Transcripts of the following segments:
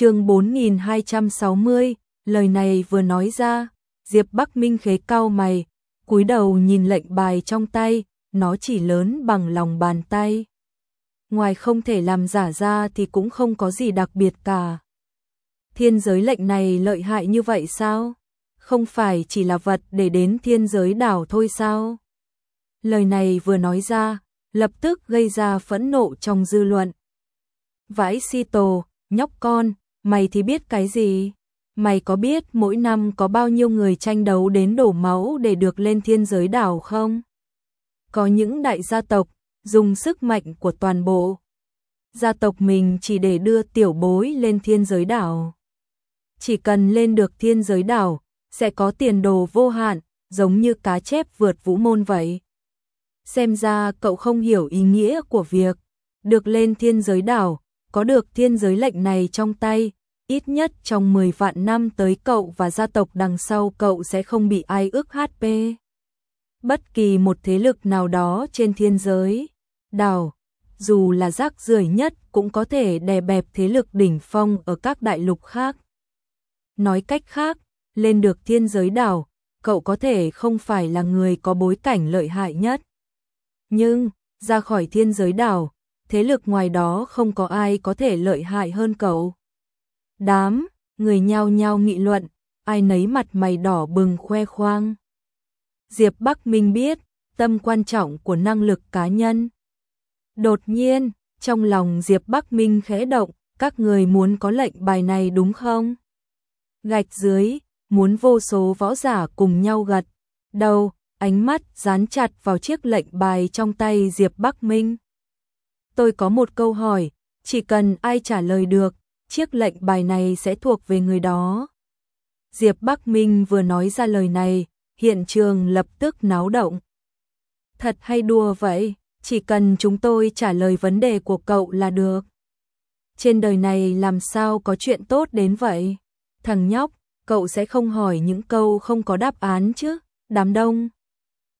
chương 4260, lời này vừa nói ra, Diệp Bắc Minh khế cao mày, cúi đầu nhìn lệnh bài trong tay, nó chỉ lớn bằng lòng bàn tay. Ngoài không thể làm giả ra thì cũng không có gì đặc biệt cả. Thiên giới lệnh này lợi hại như vậy sao? Không phải chỉ là vật để đến thiên giới đảo thôi sao? Lời này vừa nói ra, lập tức gây ra phẫn nộ trong dư luận. Vãi si tổ, nhóc con, mày thì biết cái gì? Mày có biết mỗi năm có bao nhiêu người tranh đấu đến đổ máu để được lên thiên giới đảo không? Có những đại gia tộc dùng sức mạnh của toàn bộ gia tộc mình chỉ để đưa tiểu bối lên thiên giới đảo. Chỉ cần lên được thiên giới đảo, sẽ có tiền đồ vô hạn, giống như cá chép vượt vũ môn vậy. Xem ra cậu không hiểu ý nghĩa của việc được lên thiên giới đảo, có được thiên giới lệnh này trong tay, ít nhất trong 10 vạn năm tới cậu và gia tộc đằng sau cậu sẽ không bị ai ước HP. Bất kỳ một thế lực nào đó trên thiên giới, đảo, dù là rác rưởi nhất cũng có thể đè bẹp thế lực đỉnh phong ở các đại lục khác. Nói cách khác, lên được thiên giới đảo, cậu có thể không phải là người có bối cảnh lợi hại nhất. Nhưng, ra khỏi thiên giới đảo, thế lực ngoài đó không có ai có thể lợi hại hơn cậu. Đám, người nhao nhao nghị luận, ai nấy mặt mày đỏ bừng khoe khoang. Diệp Bắc Minh biết, tâm quan trọng của năng lực cá nhân. Đột nhiên, trong lòng Diệp Bắc Minh khẽ động, các người muốn có lệnh bài này đúng không? Gạch dưới, muốn vô số võ giả cùng nhau gật. Đầu, ánh mắt dán chặt vào chiếc lệnh bài trong tay Diệp Bắc Minh. Tôi có một câu hỏi, chỉ cần ai trả lời được, chiếc lệnh bài này sẽ thuộc về người đó. Diệp Bắc Minh vừa nói ra lời này, hiện trường lập tức náo động. Thật hay đùa vậy, chỉ cần chúng tôi trả lời vấn đề của cậu là được. Trên đời này làm sao có chuyện tốt đến vậy? Thằng nhóc, cậu sẽ không hỏi những câu không có đáp án chứ? Đám đông.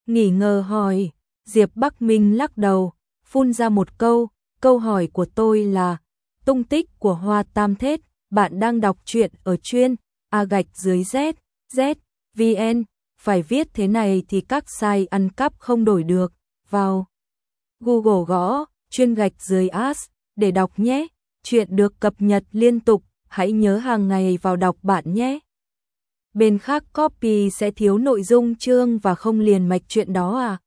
Nghỉ ngờ hỏi, Diệp Bắc Minh lắc đầu, phun ra một câu, câu hỏi của tôi là tung tích của Hoa Tam Thết, bạn đang đọc truyện ở chuyên A gạch dưới Z, Z, VN, phải viết thế này thì các sai ăn cắp không đổi được, vào Google gõ chuyên gạch dưới as để đọc nhé, chuyện được cập nhật liên tục, hãy nhớ hàng ngày vào đọc bạn nhé. Bên khác copy sẽ thiếu nội dung chương và không liền mạch chuyện đó à?